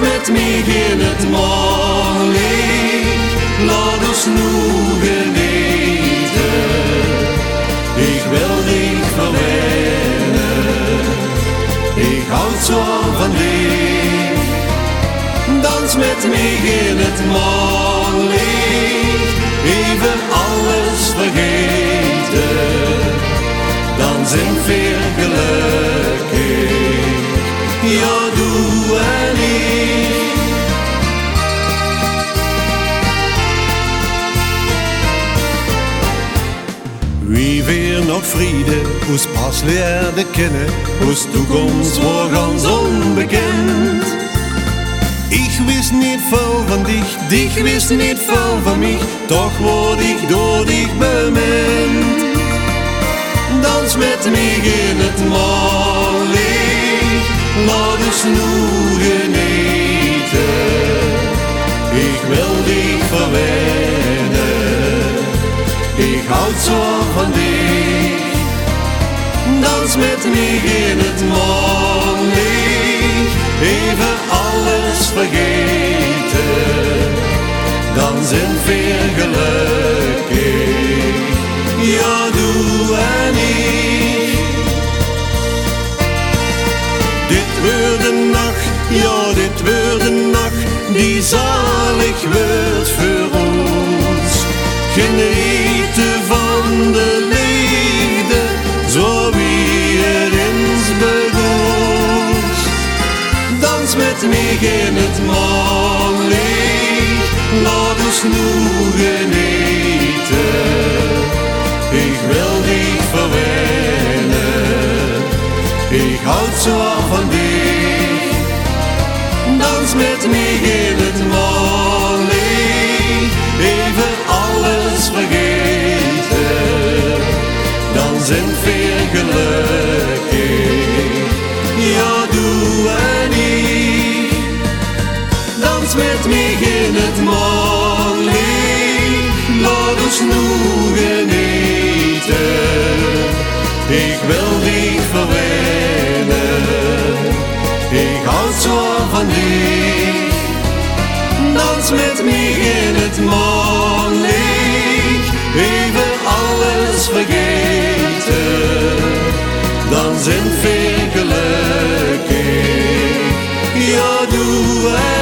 met mij in het morgenlicht. Laat ons nu genieten. Ik wil dich verwennen. Ik houd zo van dich. Dans met mij in het morgenlicht. Even alles vergeten. Dan zijn veel gelukkig. Weer nog vrede, hoes pas leerde kennen, hoes toekomst voor ganz onbekend. Ik wist niet veel van dich, dich wist niet veel van mij, toch word ik door dich bemind. Dans met mij in het morgenlicht, laat ons nu ik houd zo van. Dans met mij in het morgenlicht, even alles vergeten. Dan zijn veel gelukkig, ja doe en ik. Dit wordt de nacht, ja dit wordt de nacht, die zalig wordt in het morgenlicht, laat ons nu genieten. Ik wil dich verwennen, ik houd zo van dich. Dans met mij dans met me in het morgenlicht. Laat ons nu genieten, ik wil niet verwennen. Ik hou zo van dich, dans met me in het morgenlicht. Even alles vergeten, dan zijn we gelukkig. Ja, doe het.